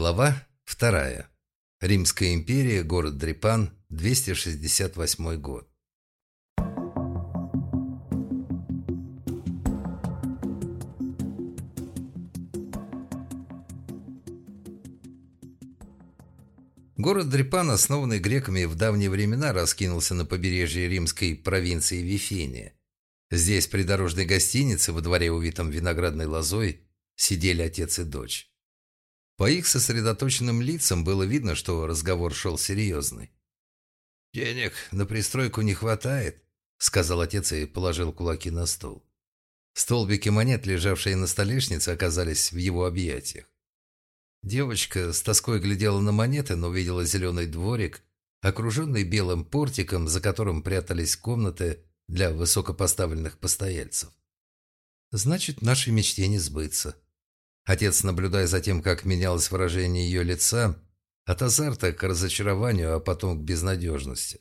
Глава вторая. Римская империя, город Дрипан, 268 год. Город Дрипан, основанный греками в давние времена, раскинулся на побережье римской провинции Вифения. Здесь, при дорожной гостинице, во дворе увитом виноградной лозой, сидели отец и дочь. По их сосредоточенным лицам было видно, что разговор шел серьезный. «Денег на пристройку не хватает», — сказал отец и положил кулаки на стол. Столбики монет, лежавшие на столешнице, оказались в его объятиях. Девочка с тоской глядела на монеты, но увидела зеленый дворик, окруженный белым портиком, за которым прятались комнаты для высокопоставленных постояльцев. «Значит, нашей мечте не сбыться», Отец, наблюдая за тем, как менялось выражение ее лица, от азарта к разочарованию, а потом к безнадежности.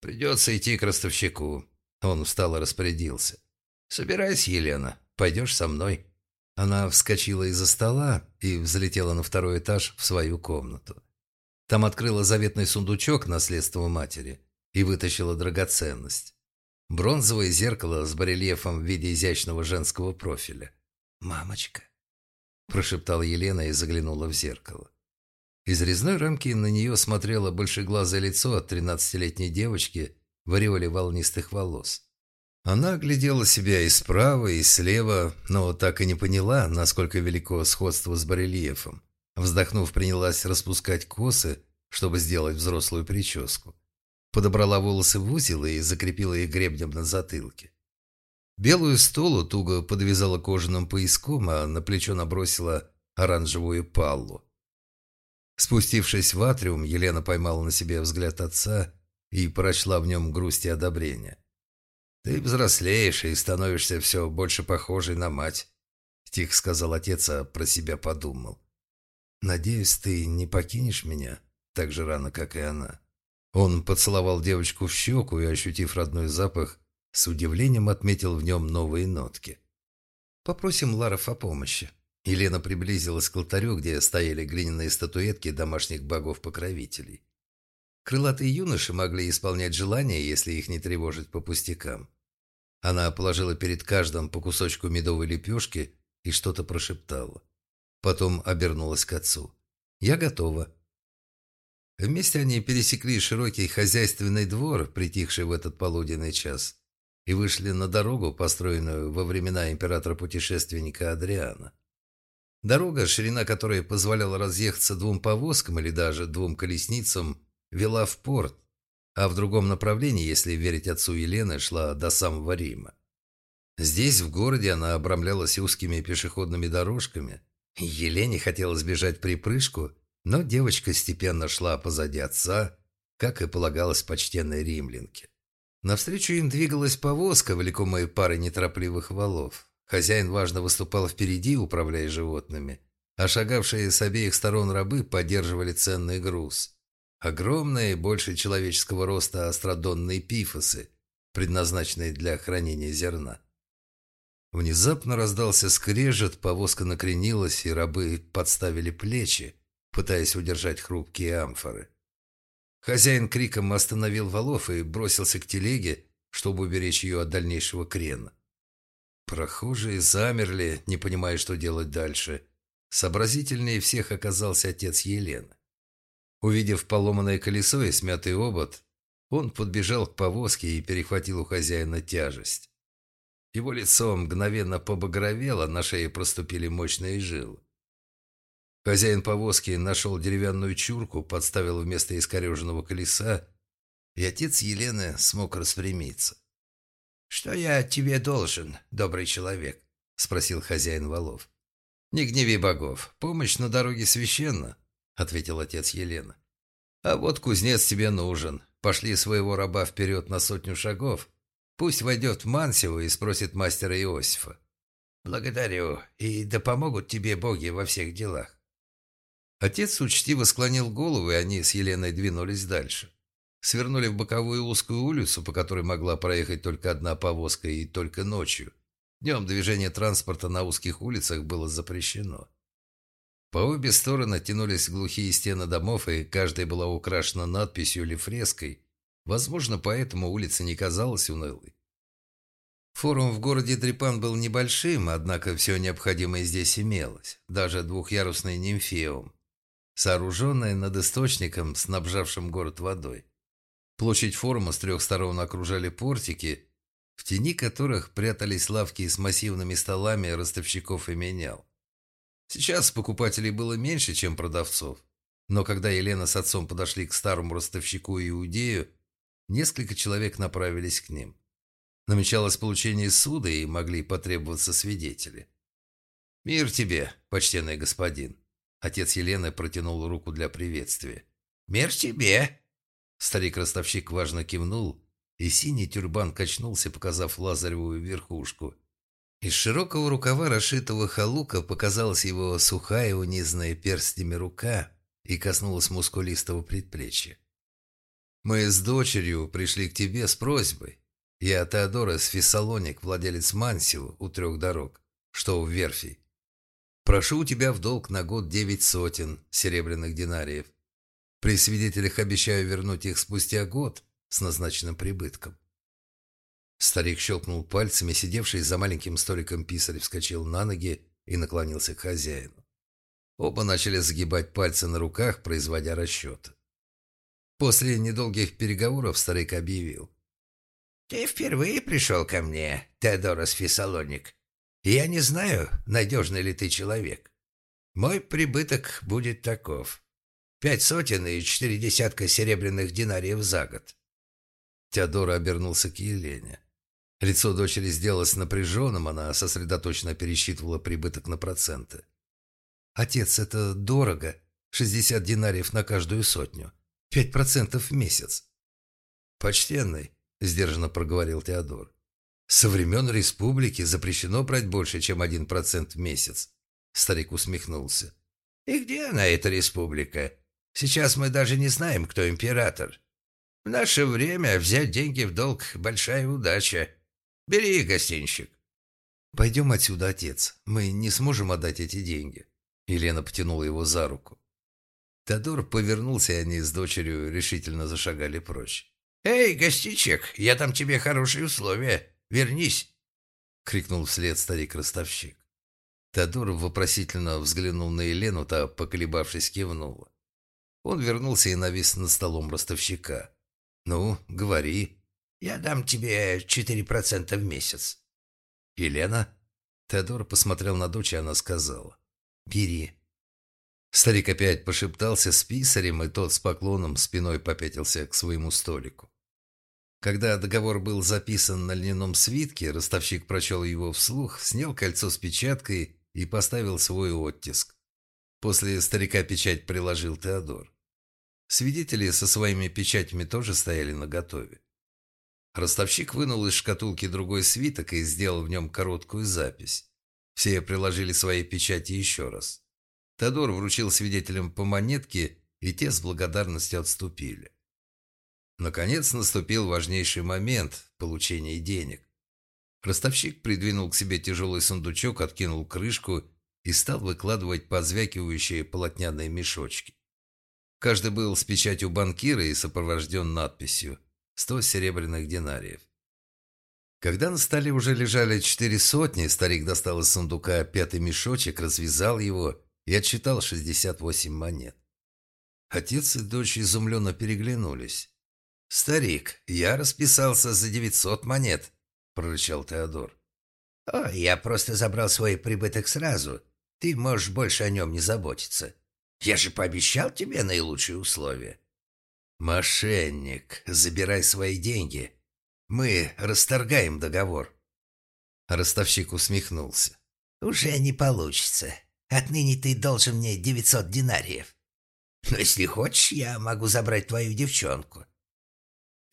«Придется идти к ростовщику». Он встал и распорядился. «Собирайся, Елена, пойдешь со мной». Она вскочила из-за стола и взлетела на второй этаж в свою комнату. Там открыла заветный сундучок наследства матери и вытащила драгоценность. Бронзовое зеркало с барельефом в виде изящного женского профиля. «Мамочка, прошептала Елена и заглянула в зеркало. Из резной рамки на нее смотрело большеглазое лицо от тринадцатилетней девочки в ореоле волнистых волос. Она глядела себя и справа, и слева, но так и не поняла, насколько велико сходство с барельефом. Вздохнув, принялась распускать косы, чтобы сделать взрослую прическу. Подобрала волосы в узел и закрепила их гребнем на затылке. Белую столу туго подвязала кожаным пояском, а на плечо набросила оранжевую паллу. Спустившись в атриум, Елена поймала на себе взгляд отца и прочла в нем грусть и одобрение. «Ты взрослеешь и становишься все больше похожей на мать», — тихо сказал отец, а про себя подумал. «Надеюсь, ты не покинешь меня так же рано, как и она». Он поцеловал девочку в щеку и, ощутив родной запах, с удивлением отметил в нем новые нотки. «Попросим Ларов о помощи». Елена приблизилась к алтарю, где стояли глиняные статуэтки домашних богов-покровителей. Крылатые юноши могли исполнять желания, если их не тревожить по пустякам. Она положила перед каждым по кусочку медовой лепешки и что-то прошептала. Потом обернулась к отцу. «Я готова». Вместе они пересекли широкий хозяйственный двор, притихший в этот полуденный час, и вышли на дорогу, построенную во времена императора-путешественника Адриана. Дорога, ширина которой позволяла разъехаться двум повозкам или даже двум колесницам, вела в порт, а в другом направлении, если верить отцу Елены, шла до самого Рима. Здесь, в городе, она обрамлялась узкими пешеходными дорожками. Елене хотелось бежать припрыжку, но девочка степенно шла позади отца, как и полагалось почтенной римлянке. Навстречу им двигалась повозка, влекомая парой неторопливых валов. Хозяин важно выступал впереди, управляя животными, а шагавшие с обеих сторон рабы поддерживали ценный груз. Огромные, больше человеческого роста астрадонные пифосы, предназначенные для хранения зерна. Внезапно раздался скрежет, повозка накренилась, и рабы подставили плечи, пытаясь удержать хрупкие амфоры. Хозяин криком остановил валов и бросился к телеге, чтобы уберечь ее от дальнейшего крена. Прохожие замерли, не понимая, что делать дальше. Сообразительнее всех оказался отец Елены. Увидев поломанное колесо и смятый обод, он подбежал к повозке и перехватил у хозяина тяжесть. Его лицо мгновенно побагровело, на шее проступили мощные жилы. Хозяин повозки нашел деревянную чурку, подставил вместо искореженного колеса, и отец Елены смог распрямиться. «Что я тебе должен, добрый человек?» — спросил хозяин валов. «Не гневи богов. Помощь на дороге священна», — ответил отец Елена. «А вот кузнец тебе нужен. Пошли своего раба вперед на сотню шагов. Пусть войдет в Мансио и спросит мастера Иосифа». «Благодарю, и да помогут тебе боги во всех делах». Отец учтиво склонил голову, и они с Еленой двинулись дальше. Свернули в боковую узкую улицу, по которой могла проехать только одна повозка и только ночью. Днем движение транспорта на узких улицах было запрещено. По обе стороны тянулись глухие стены домов, и каждая была украшена надписью или фреской. Возможно, поэтому улица не казалась унылой. Форум в городе Дрипан был небольшим, однако все необходимое здесь имелось. Даже двухъярусный нимфеум, сооруженный над источником, снабжавшим город водой. Площадь форума с трех сторон окружали портики, в тени которых прятались лавки с массивными столами ростовщиков и менял. Сейчас покупателей было меньше, чем продавцов. Но когда Елена с отцом подошли к старому ростовщику Иудею, несколько человек направились к ним. Намечалось получение суда, и могли потребоваться свидетели. «Мир тебе, почтенный господин!» Отец Елены протянул руку для приветствия. «Мир тебе!» Старик-ростовщик важно кивнул, и синий тюрбан качнулся, показав лазаревую верхушку. Из широкого рукава расшитого халука показалась его сухая, унизанная перстнями рука и коснулась мускулистого предплечья. «Мы с дочерью пришли к тебе с просьбой. Я Теодорос Фессалоник, владелец Мансио у трех дорог, что в верфи. Прошу у тебя в долг на год девять сотен серебряных динариев. При свидетелях обещаю вернуть их спустя год с назначенным прибытком. Старик щелкнул пальцами, сидевший за маленьким столиком писарь вскочил на ноги и наклонился к хозяину. Оба начали загибать пальцы на руках, производя расчеты. После недолгих переговоров старик объявил. «Ты впервые пришел ко мне, Теодорос Фессалоник. Я не знаю, надежный ли ты человек. Мой прибыток будет таков. Пять сотен и четыре десятка серебряных динариев за год». Теодор обернулся к Елене. Лицо дочери сделалось напряженным, она сосредоточенно пересчитывала прибыток на проценты. «Отец, это дорого. 60 динариев на каждую сотню. Пять процентов в месяц». «Почтенный», — сдержанно проговорил Теодор. «Со времен республики запрещено брать больше, чем один процент в месяц». Старик усмехнулся. «И где она, эта республика? Сейчас мы даже не знаем, кто император. В наше время взять деньги в долг – большая удача. Бери, гостинщик». «Пойдем отсюда, отец. Мы не сможем отдать эти деньги». Елена потянула его за руку. Тодор повернулся, и они с дочерью решительно зашагали прочь. «Эй, гостичек, я там тебе хорошие условия. Вернись!» — крикнул вслед старик-ростовщик. Тодор вопросительно взглянул на Елену, та, поколебавшись, кивнула. Он вернулся и навис над столом ростовщика. «Ну, говори». Я дам тебе 4% в месяц». «Елена?» Теодор посмотрел на дочь, и она сказала. «Бери». Старик опять пошептался с писарем, и тот с поклоном спиной попятился к своему столику. Когда договор был записан на льняном свитке, ростовщик прочел его вслух, снял кольцо с печаткой и поставил свой оттиск. После старика печать приложил Теодор. Свидетели со своими печатями тоже стояли наготове. Ростовщик вынул из шкатулки другой свиток и сделал в нем короткую запись. Все приложили свои печати еще раз. Тодор вручил свидетелям по монетке, и те с благодарностью отступили. Наконец наступил важнейший момент – получения денег. Ростовщик придвинул к себе тяжелый сундучок, откинул крышку и стал выкладывать позвякивающие полотняные мешочки. Каждый был с печатью банкира и сопровожден надписью Сто серебряных динариев. Когда на столе уже лежали четыре сотни, старик достал из сундука пятый мешочек, развязал его и отсчитал шестьдесят восемь монет. Отец и дочь изумленно переглянулись. «Старик, я расписался за девятьсот монет», — прорычал Теодор. «О, я просто забрал свой прибыток сразу. Ты можешь больше о нем не заботиться. Я же пообещал тебе наилучшие условия». «Мошенник, забирай свои деньги. Мы расторгаем договор». Ростовщик усмехнулся. «Уже не получится. Отныне ты должен мне девятьсот динариев. Но если хочешь, я могу забрать твою девчонку».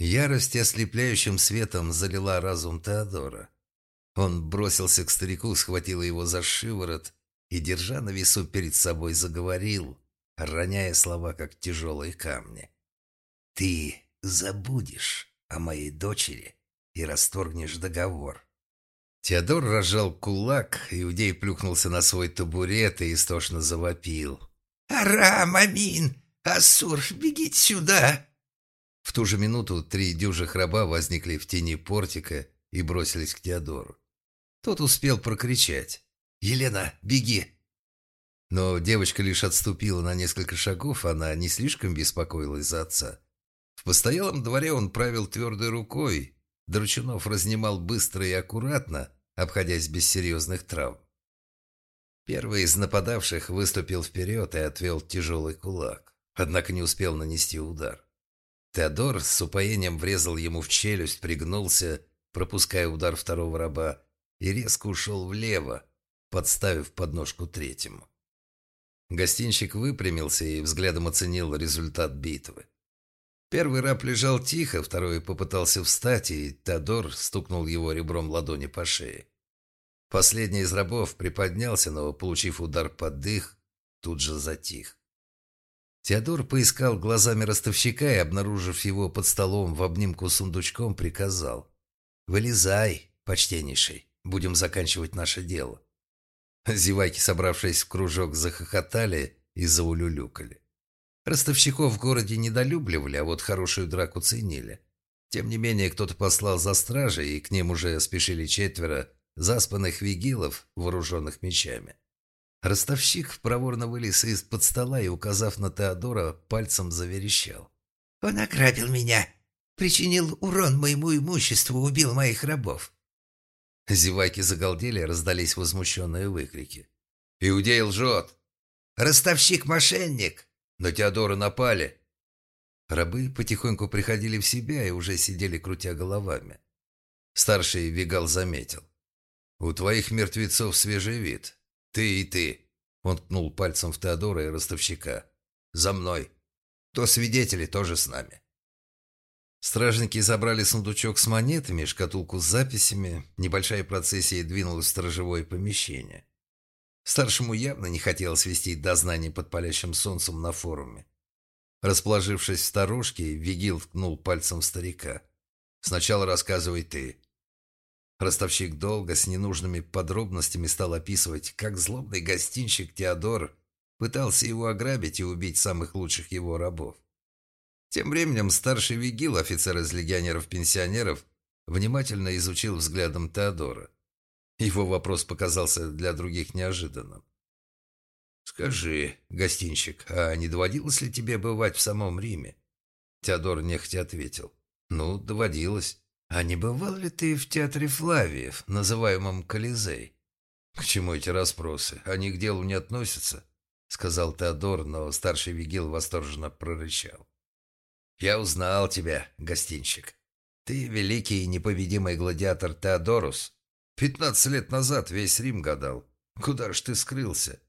Ярость ослепляющим светом залила разум Теодора. Он бросился к старику, схватил его за шиворот и, держа на весу перед собой, заговорил, роняя слова, как тяжелые камни. Ты забудешь о моей дочери и расторгнешь договор. Теодор разжал кулак, иудей плюхнулся на свой табурет и истошно завопил. «Арам, Амин! Ассур, бегите сюда!» В ту же минуту три дюжих раба возникли в тени портика и бросились к Теодору. Тот успел прокричать. «Елена, беги!» Но девочка лишь отступила на несколько шагов, она не слишком беспокоилась за отца. В постоялом дворе он правил твердой рукой, Дручунов разнимал быстро и аккуратно, обходясь без серьезных травм. Первый из нападавших выступил вперед и отвел тяжелый кулак, однако не успел нанести удар. Теодор с упоением врезал ему в челюсть, пригнулся, пропуская удар второго раба, и резко ушел влево, подставив подножку третьему. Гостинщик выпрямился и взглядом оценил результат битвы. Первый раб лежал тихо, второй попытался встать, и Теодор стукнул его ребром ладони по шее. Последний из рабов приподнялся, но, получив удар под дых, тут же затих. Теодор поискал глазами ростовщика и, обнаружив его под столом в обнимку с сундучком, приказал. «Вылезай, почтеннейший, будем заканчивать наше дело». Зевайки, собравшись в кружок, захохотали и заулюлюкали. Ростовщиков в городе недолюбливали, а вот хорошую драку ценили. Тем не менее, кто-то послал за стражей, и к ним уже спешили четверо заспанных вигилов, вооруженных мечами. Ростовщик проворно вылез из-под стола и, указав на Теодора, пальцем заверещал. «Он ограбил меня, причинил урон моему имуществу, убил моих рабов». Зеваки загалдели, раздались возмущенные выкрики. «Иудей лжет!» «Ростовщик-мошенник!» На Теодора напали. Рабы потихоньку приходили в себя и уже сидели, крутя головами. Старший Вигал заметил. «У твоих мертвецов свежий вид. Ты и ты». Он ткнул пальцем в Теодора и ростовщика. «За мной. То свидетели тоже с нами». Стражники забрали сундучок с монетами, шкатулку с записями. Небольшая процессия двинулась в сторожевое помещение. Старшему явно не хотелось вести дознание под палящим солнцем на форуме. Расположившись в сторожке, Вигил ткнул пальцем в старика. «Сначала рассказывай ты». Ростовщик долго, с ненужными подробностями стал описывать, как злобный гостинщик Теодор пытался его ограбить и убить самых лучших его рабов. Тем временем старший Вигил, офицер из легионеров-пенсионеров, внимательно изучил взглядом Теодора. Его вопрос показался для других неожиданным. «Скажи, гостинщик, а не доводилось ли тебе бывать в самом Риме?» Теодор нехотя ответил. «Ну, доводилось. А не бывал ли ты в театре Флавиев, называемом Колизей?» «К чему эти расспросы? Они к делу не относятся», — сказал Теодор, но старший вигил восторженно прорычал. «Я узнал тебя, гостинщик. Ты великий и непобедимый гладиатор Теодорус, Пятнадцать лет назад весь Рим гадал. Куда ж ты скрылся?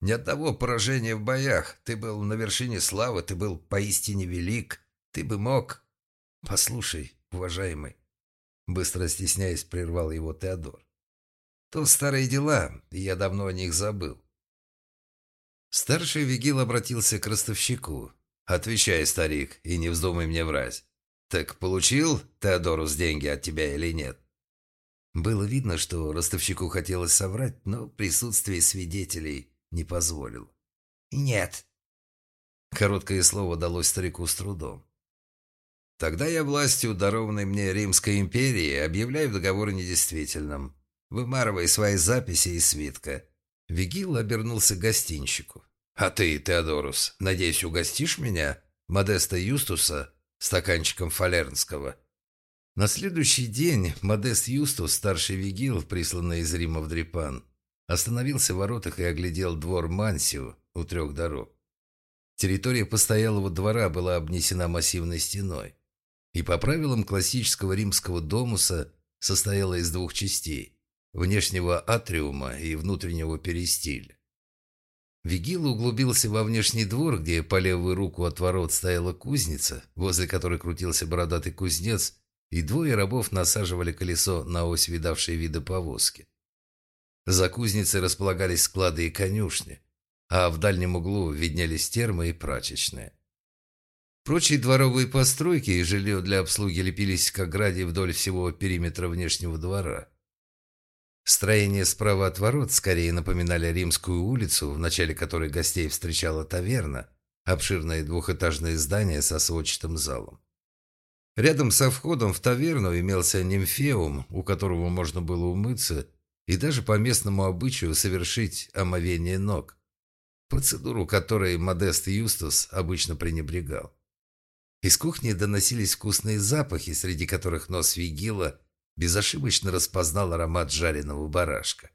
Ни одного поражения в боях. Ты был на вершине славы, ты был поистине велик. Ты бы мог... Послушай, уважаемый. Быстро стесняясь, прервал его Теодор. То старые дела, и я давно о них забыл. Старший Вигил обратился к ростовщику. «Отвечай, старик, и не вздумай мне врать. Так получил Теодорус деньги от тебя или нет?» Было видно, что ростовщику хотелось соврать, но присутствие свидетелей не позволил. «Нет». Короткое слово далось старику с трудом. «Тогда я властью, дарованной мне Римской империи, объявляю договор недействительным, вымарывая свои записи и свитка». Вигил обернулся к гостинщику. «А ты, Теодорус, надеюсь, угостишь меня, Модеста Юстуса, стаканчиком фалернского?» На следующий день Модест Юстус, старший вигил, присланный из Рима в Дрипан, остановился в воротах и оглядел двор Мансио у трех дорог. Территория постоялого двора была обнесена массивной стеной и по правилам классического римского домуса состояла из двух частей – внешнего атриума и внутреннего перистиля. Вигил углубился во внешний двор, где по левую руку от ворот стояла кузница, возле которой крутился бородатый кузнец и двое рабов насаживали колесо на ось видавшей виды повозки. За кузницей располагались склады и конюшни, а в дальнем углу виднелись термы и прачечные. Прочие дворовые постройки и жилье для обслуги лепились к ограде вдоль всего периметра внешнего двора. Строения справа от ворот скорее напоминали римскую улицу, в начале которой гостей встречала таверна, обширное двухэтажное здание со сводчатым залом. Рядом со входом в таверну имелся нимфеум, у которого можно было умыться и даже по местному обычаю совершить омовение ног, процедуру которой Модест Юстус обычно пренебрегал. Из кухни доносились вкусные запахи, среди которых нос Вигила безошибочно распознал аромат жареного барашка.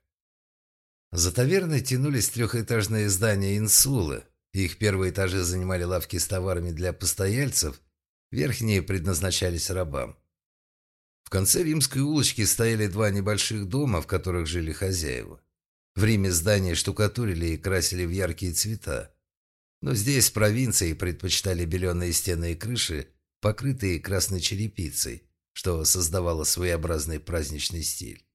За таверной тянулись трехэтажные здания инсулы. Их первые этажи занимали лавки с товарами для постояльцев, верхние предназначались рабам. В конце римской улочки стояли два небольших дома, в которых жили хозяева. В Риме здания штукатурили и красили в яркие цвета. Но здесь, в провинции, предпочитали беленые стены и крыши, покрытые красной черепицей, что создавало своеобразный праздничный стиль.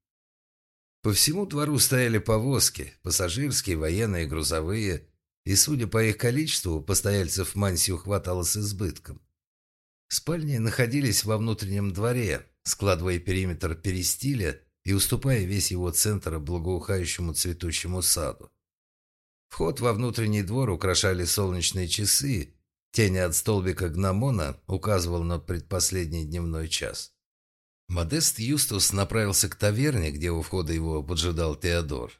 По всему двору стояли повозки, пассажирские, военные, грузовые, и, судя по их количеству, постояльцев мансию хватало с избытком. Спальни находились во внутреннем дворе, складывая периметр перистиля и уступая весь его центр благоухающему цветущему саду. Вход во внутренний двор украшали солнечные часы. Тень от столбика гномона указывал на предпоследний дневной час. Модест Юстус направился к таверне, где у входа его поджидал Теодор.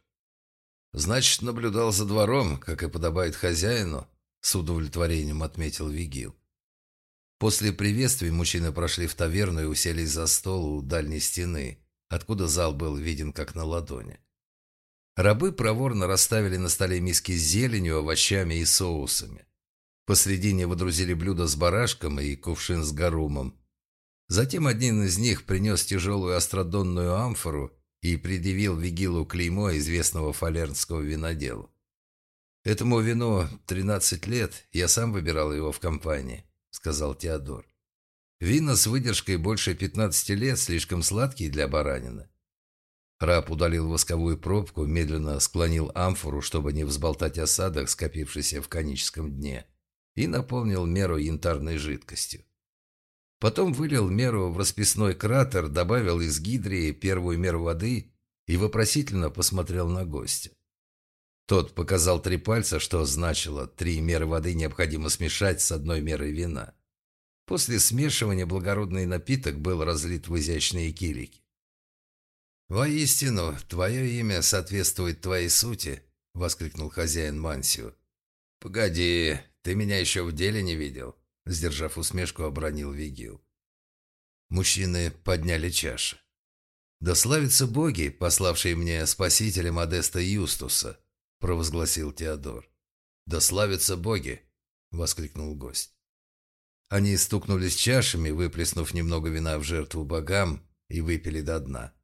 «Значит, наблюдал за двором, как и подобает хозяину», — с удовлетворением отметил Вигил. После приветствий мужчины прошли в таверну и уселись за стол у дальней стены, откуда зал был виден как на ладони. Рабы проворно расставили на столе миски с зеленью, овощами и соусами. Посредине водрузили блюдо с барашком и кувшин с гарумом. Затем один из них принес тяжелую астродонную амфору и предъявил Вигилу клеймо известного фалернского винодела. «Этому вину 13 лет, я сам выбирал его в компании», — сказал Теодор. «Вина с выдержкой больше 15 лет слишком сладкие для баранина. Раб удалил восковую пробку, медленно склонил амфору, чтобы не взболтать осадок, скопившийся в коническом дне, и наполнил меру янтарной жидкостью. Потом вылил меру в расписной кратер, добавил из гидрии первую меру воды и вопросительно посмотрел на гостя. Тот показал три пальца, что значило, три меры воды необходимо смешать с одной мерой вина. После смешивания благородный напиток был разлит в изящные килики. «Воистину, твое имя соответствует твоей сути», — воскликнул хозяин Мансио. «Погоди, ты меня еще в деле не видел», — сдержав усмешку, обронил Вигил. Мужчины подняли чаши. «Да славятся боги, пославшие мне спасителя Модеста Юстуса», — провозгласил Теодор. «Да славятся боги!» — воскликнул гость. Они стукнулись чашами, выплеснув немного вина в жертву богам, и выпили до дна.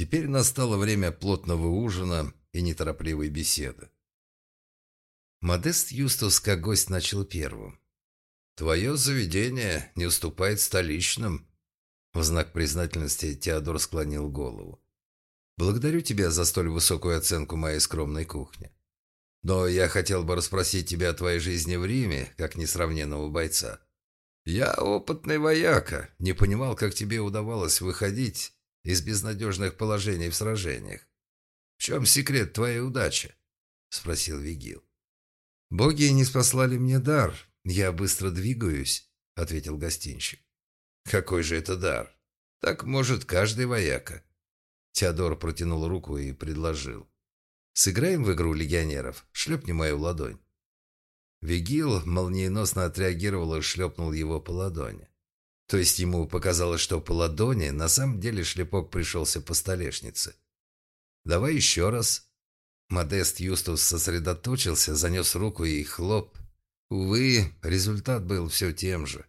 Теперь настало время плотного ужина и неторопливой беседы. Модест Юстус, как гость, начал первым. «Твое заведение не уступает столичным». В знак признательности Теодор склонил голову. «Благодарю тебя за столь высокую оценку моей скромной кухни. Но я хотел бы расспросить тебя о твоей жизни в Риме, как несравненного бойца. Я опытный вояка, не понимал, как тебе удавалось выходить из безнадежных положений в сражениях. В чем секрет твоей удачи? Спросил Вигил. Боги не спаслали мне дар. Я быстро двигаюсь, ответил гостинщик. Какой же это дар? Так может каждый вояка. Теодор протянул руку и предложил. «Сыграем в игру легионеров. Шлепни мою ладонь». Вигил молниеносно отреагировал и шлепнул его по ладони. То есть ему показалось, что по ладони на самом деле шлепок пришелся по столешнице. «Давай еще раз». Модест Юстус сосредоточился, занес руку и хлоп. Увы, результат был все тем же.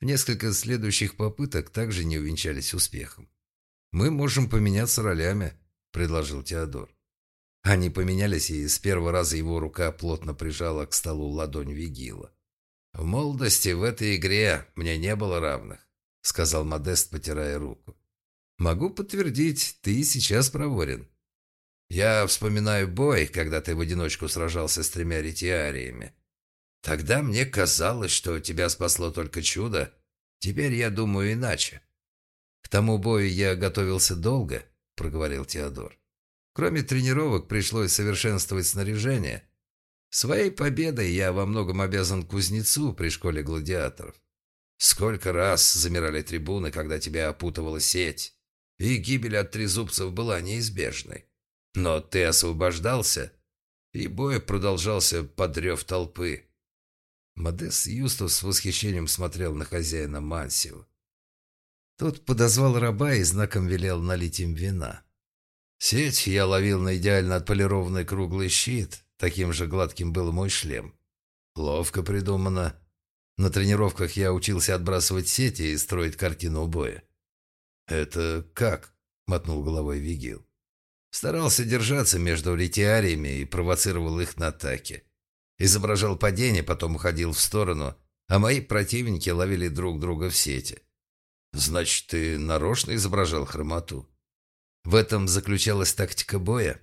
Несколько следующих попыток также не увенчались успехом. «Мы можем поменяться ролями», — предложил Теодор. Они поменялись, и с первого раза его рука плотно прижала к столу ладонь Вигила. «В молодости в этой игре мне не было равных», — сказал Модест, потирая руку. «Могу подтвердить, ты сейчас проворен. Я вспоминаю бой, когда ты в одиночку сражался с тремя ретиариями. Тогда мне казалось, что тебя спасло только чудо. Теперь я думаю иначе. К тому бою я готовился долго, проговорил Теодор. «Кроме тренировок пришлось совершенствовать снаряжение. Своей победой я во многом обязан кузнецу при школе гладиаторов. Сколько раз замирали трибуны, когда тебя опутывала сеть, и гибель от трезубцев была неизбежной. Но ты освобождался, и бой продолжался под рев толпы. Модес Юстус с восхищением смотрел на хозяина Мансио. Тот подозвал раба и знаком велел налить им вина. Сеть я ловил на идеально отполированный круглый щит, таким же гладким был мой шлем. Ловко придумано. На тренировках я учился отбрасывать сети и строить картину боя. «Это как?» — мотнул головой Вигил. Старался держаться между ретиариями и провоцировал их на атаки. Изображал падение, потом уходил в сторону, а мои противники ловили друг друга в сети. «Значит, ты нарочно изображал хромоту?» В этом заключалась тактика боя.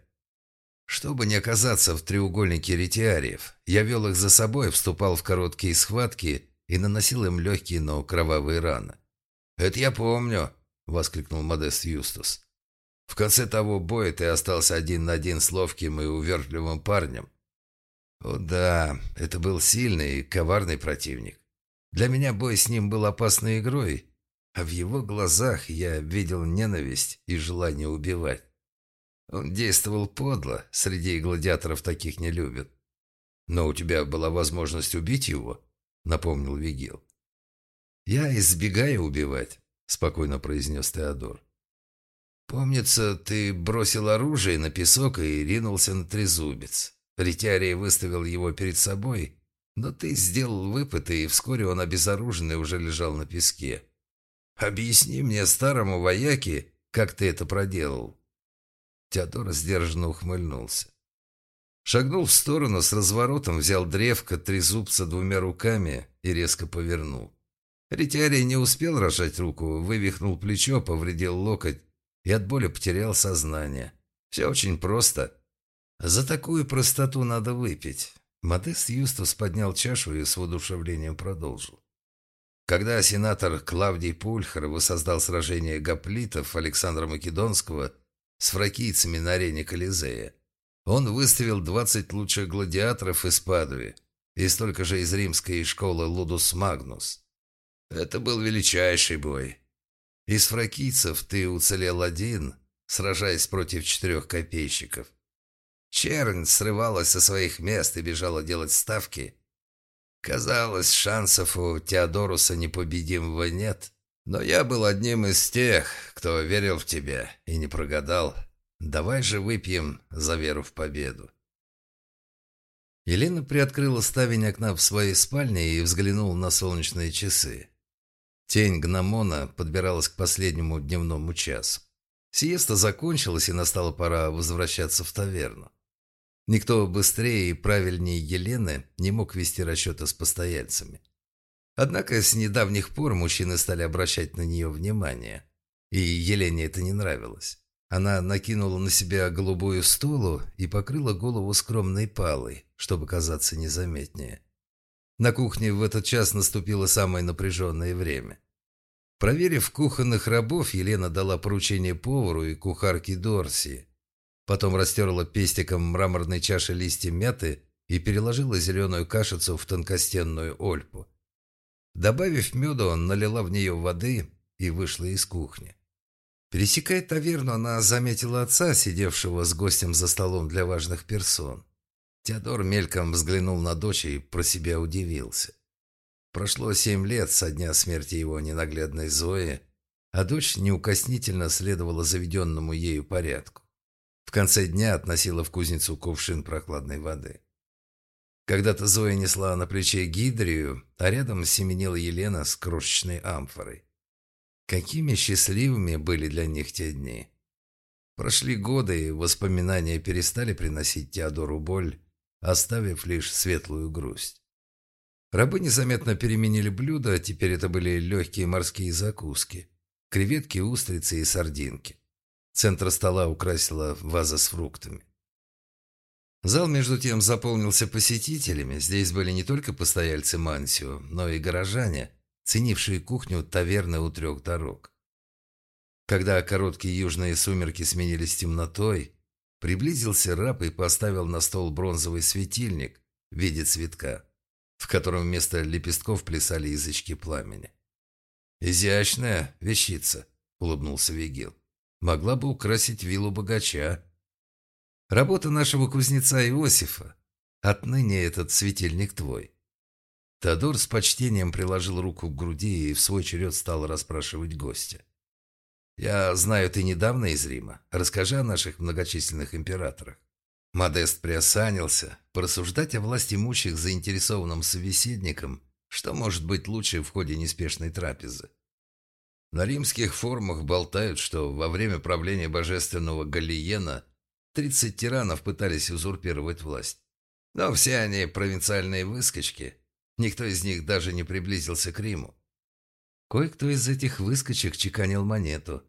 Чтобы не оказаться в треугольнике ретиариев, я вел их за собой, вступал в короткие схватки и наносил им легкие, но кровавые раны. «Это я помню», — воскликнул Модест Юстус. «В конце того боя ты остался один на один с ловким и увертливым парнем. О да, это был сильный и коварный противник. Для меня бой с ним был опасной игрой, а в его глазах я видел ненависть и желание убивать. Он действовал подло, среди гладиаторов таких не любят. «Но у тебя была возможность убить его», — напомнил Вигил. «Я избегаю убивать», — спокойно произнес Теодор. «Помнится, ты бросил оружие на песок и ринулся на трезубец. Ритярий выставил его перед собой, но ты сделал выпад, и вскоре он обезоруженный уже лежал на песке. Объясни мне, старому вояке, как ты это проделал». Теодор сдержанно ухмыльнулся. Шагнул в сторону, с разворотом взял древко, трезубца двумя руками и резко повернул. Ритярий не успел рожать руку, вывихнул плечо, повредил локоть и от боли потерял сознание. Все очень просто. За такую простоту надо выпить. Модест Юстус поднял чашу и с воодушевлением продолжил. Когда сенатор Клавдий Пульхар воссоздал сражение гоплитов Александра Македонского с фракийцами на арене Колизея, он выставил 20 лучших гладиаторов из Падуи и столько же из римской школы Лудус Магнус. Это был величайший бой. Из фракийцев ты уцелел один, сражаясь против четырех копейщиков. Чернь срывалась со своих мест и бежала делать ставки – Казалось, шансов у Теодоруса непобедимого нет. Но я был одним из тех, кто верил в тебя и не прогадал. Давай же выпьем за веру в победу. Елена приоткрыла ставень окна в своей спальне и взглянула на солнечные часы. Тень гномона подбиралась к последнему дневному часу. Сиеста закончилась, и настала пора возвращаться в таверну. Никто быстрее и правильнее Елены не мог вести расчеты с постояльцами. Однако с недавних пор мужчины стали обращать на нее внимание, и Елене это не нравилось. Она накинула на себя голубую столу и покрыла голову скромной палой, чтобы казаться незаметнее. На кухне в этот час наступило самое напряженное время. Проверив кухонных рабов, Елена дала поручение повару и кухарке Дорси Потом растерла пестиком мраморной чаши листья мяты и переложила зеленую кашицу в тонкостенную ольпу. Добавив меду, он налила в нее воды и вышла из кухни. Пересекая таверну, она заметила отца, сидевшего с гостем за столом для важных персон. Теодор мельком взглянул на дочь и про себя удивился. Прошло семь лет со дня смерти его ненаглядной Зои, а дочь неукоснительно следовала заведенному ею порядку. В конце дня относила в кузницу кувшин прохладной воды. Когда-то Зоя несла на плече гидрию, а рядом семенила Елена с крошечной амфорой. Какими счастливыми были для них те дни. Прошли годы, и воспоминания перестали приносить Теодору боль, оставив лишь светлую грусть. Рабы незаметно переменили блюда, теперь это были легкие морские закуски, креветки, устрицы и сардинки. Центр стола украсила ваза с фруктами. Зал, между тем, заполнился посетителями. Здесь были не только постояльцы Мансио, но и горожане, ценившие кухню таверны у трех дорог. Когда короткие южные сумерки сменились темнотой, приблизился раб и поставил на стол бронзовый светильник в виде цветка, в котором вместо лепестков плясали язычки пламени. «Изящная вещица», — улыбнулся Вигил. «Могла бы украсить виллу богача». «Работа нашего кузнеца Иосифа. Отныне этот светильник твой». Тодор с почтением приложил руку к груди и в свой черед стал расспрашивать гостя. «Я знаю, ты недавно из Рима. Расскажи о наших многочисленных императорах». Модест приосанился. Порассуждать о власти имущих заинтересованным собеседником что может быть лучше в ходе неспешной трапезы? На римских форумах болтают, что во время правления божественного Галиена 30 тиранов пытались узурпировать власть. Но все они провинциальные выскочки. Никто из них даже не приблизился к Риму. Кое-кто из этих выскочек чеканил монету.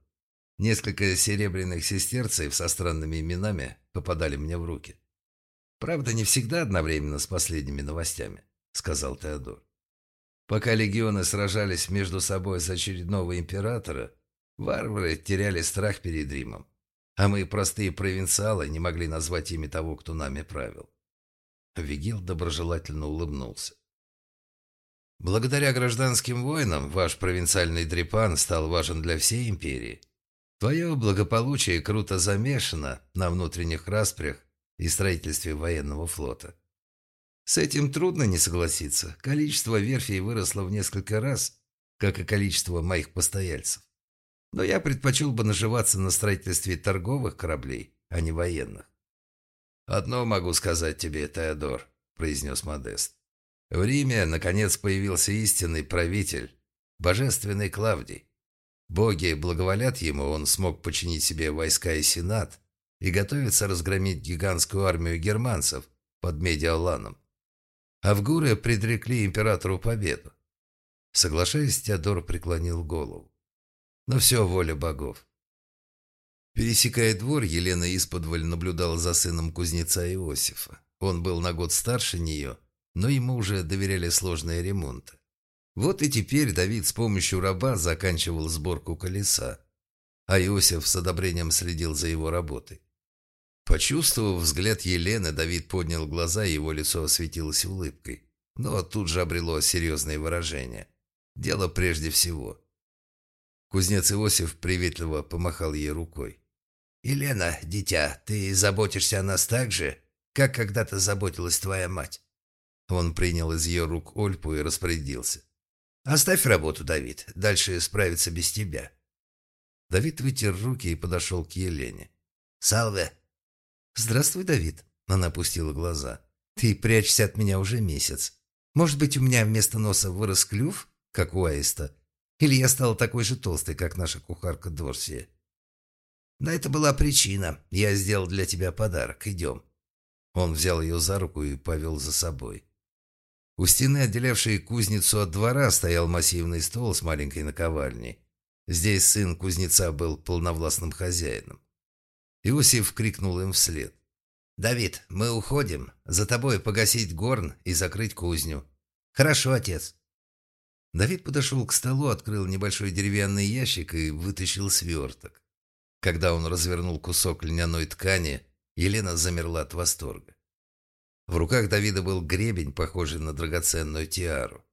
Несколько серебряных сестерцев со странными именами попадали мне в руки. Правда, не всегда одновременно с последними новостями, сказал Теодор. Пока легионы сражались между собой за очередного императора, варвары теряли страх перед Римом, а мы, простые провинциалы, не могли назвать имя того, кто нами правил. Вигил доброжелательно улыбнулся. Благодаря гражданским войнам ваш провинциальный дрепан стал важен для всей империи. Твое благополучие круто замешано на внутренних распрях и строительстве военного флота. С этим трудно не согласиться. Количество верфей выросло в несколько раз, как и количество моих постояльцев. Но я предпочел бы наживаться на строительстве торговых кораблей, а не военных. «Одно могу сказать тебе, Теодор», – произнес Модест. «В Риме, наконец, появился истинный правитель, божественный Клавдий. Боги благоволят ему, он смог починить себе войска и сенат и готовится разгромить гигантскую армию германцев под Медиаланом. Авгуры предрекли императору победу. Соглашаясь, Теодор преклонил голову. Но все воля богов. Пересекая двор, Елена исподволь наблюдала за сыном кузнеца Иосифа. Он был на год старше нее, но ему уже доверяли сложные ремонты. Вот и теперь Давид с помощью раба заканчивал сборку колеса, а Иосиф с одобрением следил за его работой. Почувствовав взгляд Елены, Давид поднял глаза, и его лицо осветилось улыбкой. Но тут же обрело серьезное выражение. Дело прежде всего. Кузнец Иосиф приветливо помахал ей рукой. «Елена, дитя, ты заботишься о нас так же, как когда-то заботилась твоя мать». Он принял из ее рук Ольпу и распорядился. «Оставь работу, Давид, дальше справиться без тебя». Давид вытер руки и подошел к Елене. «Салве, «Здравствуй, Давид», — она опустила глаза. «Ты прячешься от меня уже месяц. Может быть, у меня вместо носа вырос клюв, как у аиста? Или я стала такой же толстой, как наша кухарка Дорсия?» «Да это была причина. Я сделал для тебя подарок. Идем». Он взял ее за руку и повел за собой. У стены, отделявшей кузницу от двора, стоял массивный стол с маленькой наковальней. Здесь сын кузнеца был полновластным хозяином. Иосиф крикнул им вслед. «Давид, мы уходим. За тобой погасить горн и закрыть кузню». «Хорошо, отец». Давид подошел к столу, открыл небольшой деревянный ящик и вытащил сверток. Когда он развернул кусок льняной ткани, Елена замерла от восторга. В руках Давида был гребень, похожий на драгоценную тиару.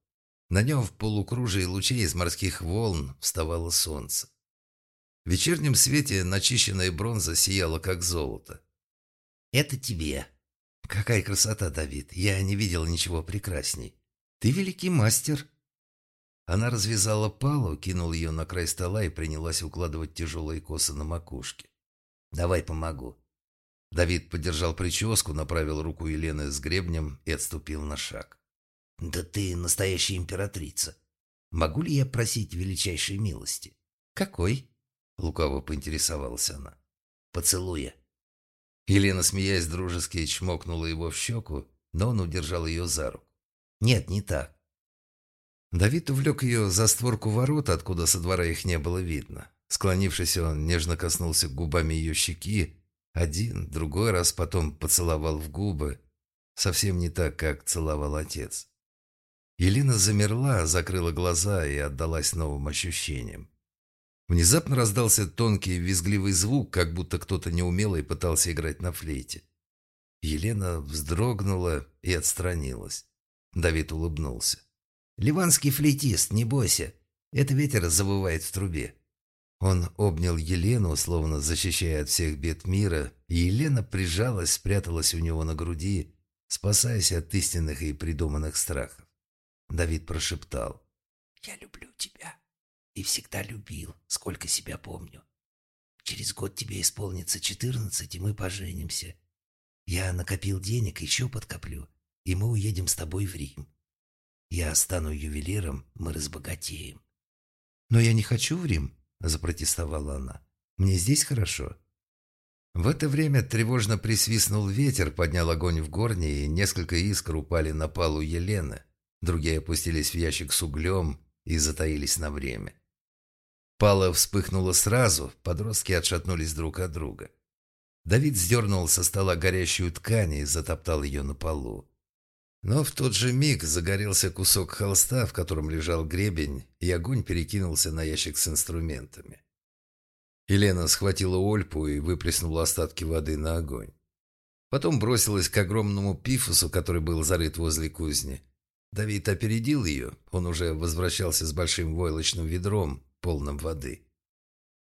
На нем в полукружии лучей из морских волн вставало солнце. В вечернем свете начищенная бронза сияла, как золото. «Это тебе». «Какая красота, Давид! Я не видел ничего прекрасней. Ты великий мастер». Она развязала палу, кинула ее на край стола и принялась укладывать тяжелые косы на макушке. «Давай помогу». Давид подержал прическу, направил руку Елены с гребнем и отступил на шаг. «Да ты настоящая императрица. Могу ли я просить величайшей милости?» «Какой?» Лукаво поинтересовалась она. «Поцелуя». Елена, смеясь дружески, чмокнула его в щеку, но он удержал ее за руку. «Нет, не так». Давид увлек ее за створку ворот, откуда со двора их не было видно. Склонившись, он нежно коснулся губами ее щеки, один, другой раз потом поцеловал в губы, совсем не так, как целовал отец. Елена замерла, закрыла глаза и отдалась новым ощущениям. Внезапно раздался тонкий визгливый звук, как будто кто-то неумело пытался играть на флейте. Елена вздрогнула и отстранилась. Давид улыбнулся. «Ливанский флейтист, не бойся. Это ветер завывает в трубе». Он обнял Елену, словно защищая от всех бед мира, и Елена прижалась, спряталась у него на груди, спасаясь от истинных и придуманных страхов. Давид прошептал. «Я люблю тебя и всегда любил, сколько себя помню. Через год тебе исполнится четырнадцать, и мы поженимся. Я накопил денег, еще подкоплю, и мы уедем с тобой в Рим. Я стану ювелиром, мы разбогатеем. Но я не хочу в Рим, запротестовала она. Мне здесь хорошо. В это время тревожно присвистнул ветер, поднял огонь в горне, и несколько искр упали на палу Елены. Другие опустились в ящик с углем и затаились на время. Пала вспыхнула сразу, подростки отшатнулись друг от друга. Давид сдернул со стола горящую ткань и затоптал ее на полу. Но в тот же миг загорелся кусок холста, в котором лежал гребень, и огонь перекинулся на ящик с инструментами. Елена схватила Ольпу и выплеснула остатки воды на огонь. Потом бросилась к огромному пифусу, который был зарыт возле кузни. Давид опередил ее, он уже возвращался с большим войлочным ведром, полным воды.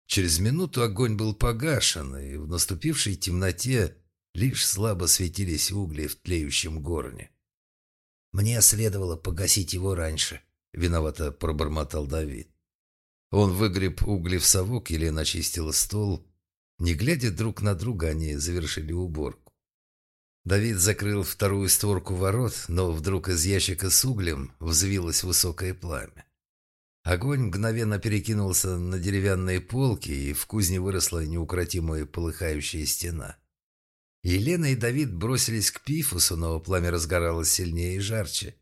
Через минуту огонь был погашен, и в наступившей темноте лишь слабо светились угли в тлеющем горне. «Мне следовало погасить его раньше», — виновато пробормотал Давид. Он выгреб угли в совок, Елена очистила стол. Не глядя друг на друга, они завершили уборку. Давид закрыл вторую створку ворот, но вдруг из ящика с углем взвилось высокое пламя. Огонь мгновенно перекинулся на деревянные полки, и в кузне выросла неукротимая полыхающая стена. Елена и Давид бросились к Пифусу, но пламя разгоралось сильнее и жарче.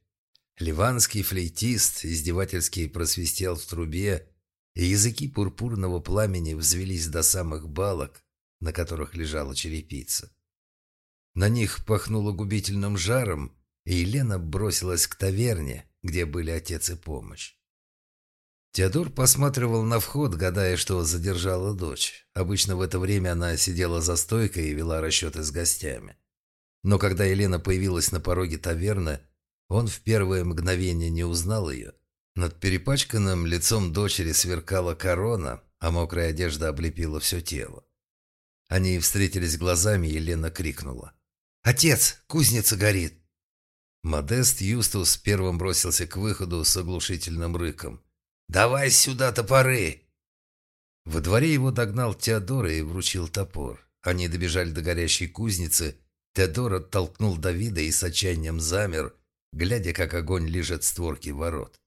Ливанский флейтист издевательски просвистел в трубе, и языки пурпурного пламени взвелись до самых балок, на которых лежала черепица. На них пахнуло губительным жаром, и Елена бросилась к таверне, где были отец и помощь. Теодор посматривал на вход, гадая, что задержала дочь. Обычно в это время она сидела за стойкой и вела расчеты с гостями. Но когда Елена появилась на пороге таверны, он в первое мгновение не узнал ее. Над перепачканным лицом дочери сверкала корона, а мокрая одежда облепила все тело. Они встретились глазами, и Елена крикнула. «Отец, кузница горит!» Модест Юстус первым бросился к выходу с оглушительным рыком. «Давай сюда топоры!» Во дворе его догнал Теодор и вручил топор. Они добежали до горящей кузницы. Теодор оттолкнул Давида и с отчаянием замер, глядя, как огонь лежит створки ворот.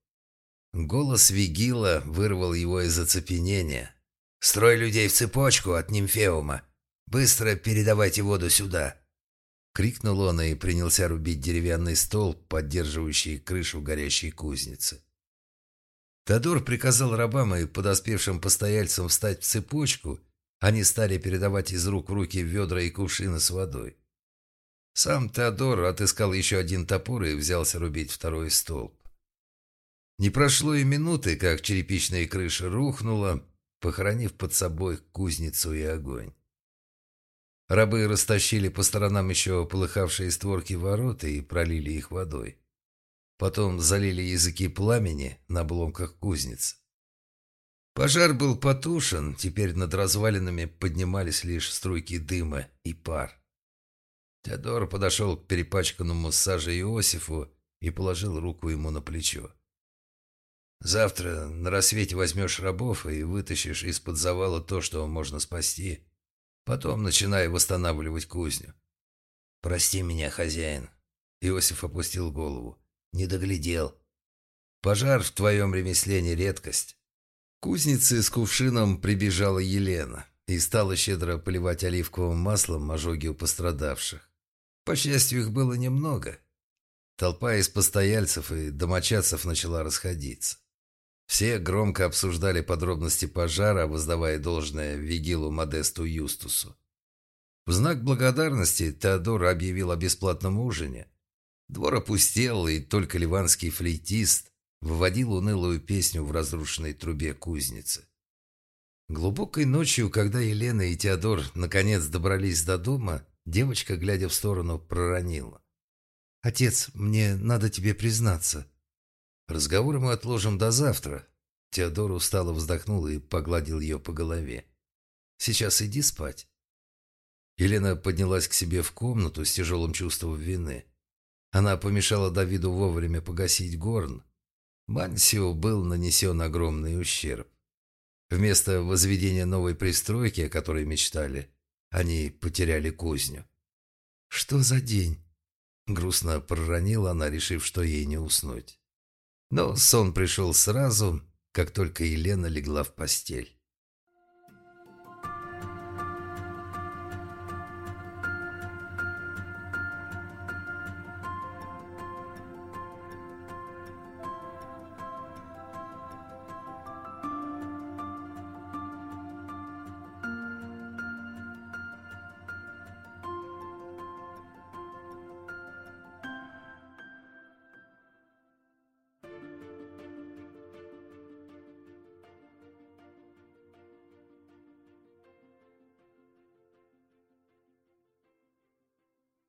Голос Вигила вырвал его из оцепенения. «Строй людей в цепочку от нимфеума! Быстро передавайте воду сюда!» Крикнул он и принялся рубить деревянный стол, поддерживающий крышу горящей кузницы. Теодор приказал рабам и подоспевшим постояльцам встать в цепочку, они стали передавать из рук в руки ведра и кувшины с водой. Сам Теодор отыскал еще один топор и взялся рубить второй столб. Не прошло и минуты, как черепичная крыша рухнула, похоронив под собой кузницу и огонь. Рабы растащили по сторонам еще полыхавшие створки ворот и пролили их водой. Потом залили языки пламени на обломках кузницы. Пожар был потушен, теперь над развалинами поднимались лишь струйки дыма и пар. Теодор подошел к перепачканному саже Иосифу и положил руку ему на плечо. «Завтра на рассвете возьмешь рабов и вытащишь из-под завала то, что можно спасти. Потом начинай восстанавливать кузню». «Прости меня, хозяин». Иосиф опустил голову. Не доглядел. Пожар в твоем ремесле не редкость. К кузнице с кувшином прибежала Елена и стала щедро поливать оливковым маслом ожоги у пострадавших. По счастью, их было немного. Толпа из постояльцев и домочадцев начала расходиться. Все громко обсуждали подробности пожара, воздавая должное Вигилу Модесту Юстусу. В знак благодарности Теодор объявил о бесплатном ужине – Двор опустел, и только ливанский флейтист выводил унылую песню в разрушенной трубе кузницы. Глубокой ночью, когда Елена и Теодор наконец добрались до дома, девочка, глядя в сторону, проронила. «Отец, мне надо тебе признаться». «Разговор мы отложим до завтра». Теодор устало вздохнул и погладил ее по голове. «Сейчас иди спать». Елена поднялась к себе в комнату с тяжелым чувством вины. Она помешала Давиду вовремя погасить горн. Мансио был нанесен огромный ущерб. Вместо возведения новой пристройки, о которой мечтали, они потеряли кузню. «Что за день?» Грустно проронила она, решив, что ей не уснуть. Но сон пришел сразу, как только Елена легла в постель.